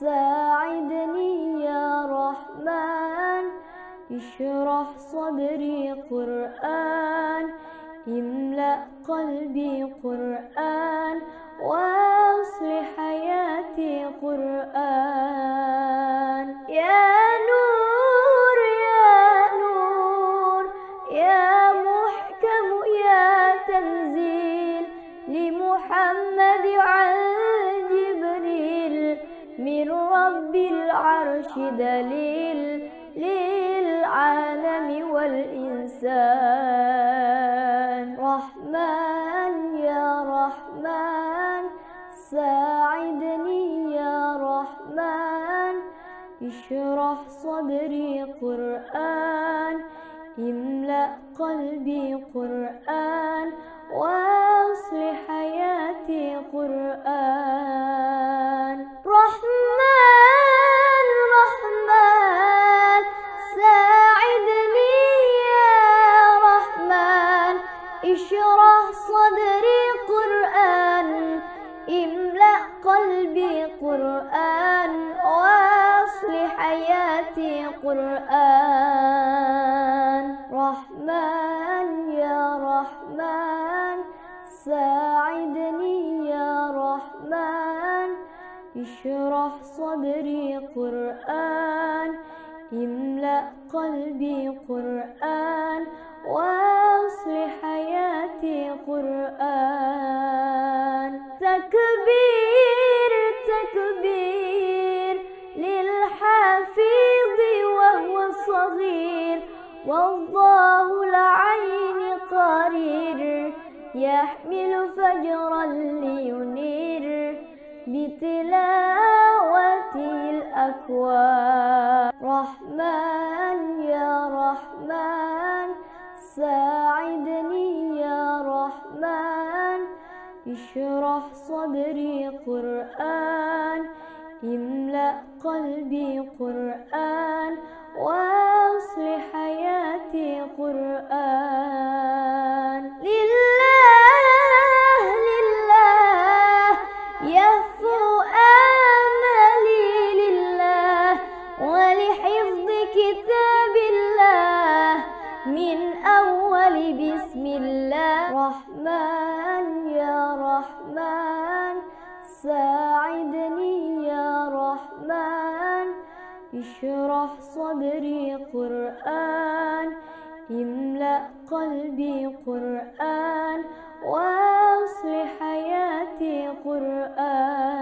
ساعدني يا رحمن اشرح صدري قرآن املأ قلبي قرآن. العرش دليل للعالم والإنسان. رحمن يا رحمن ساعدني يا رحمن. اشرح صدري قرآن املأ قلبي قرآن. قلبي قرآن وأصلح حياتي قرآن. رحمن يا رحمن ساعدني يا رحمن. اشرح صدري قرآن املأ قلبي قرآن وأصلح حياتي قرآن. تكبير تكبير للحفيظ وهو صغير والله العين قرير يحمل فجرا لينير بتلاوته الأكوان. رحمن يا رحمن ساعدني يا رحمن اشرح صدري قرآن. املأ قلبي قرآن وأصلح حياتي قرآن. لله لله يهفو آملي لله ولحفظ كتاب الله من أول بسم الله. رحمن يا رحمن ساعدني اشرح صدري قرآن املأ قلبي قرآن واصل حياتي قرآن.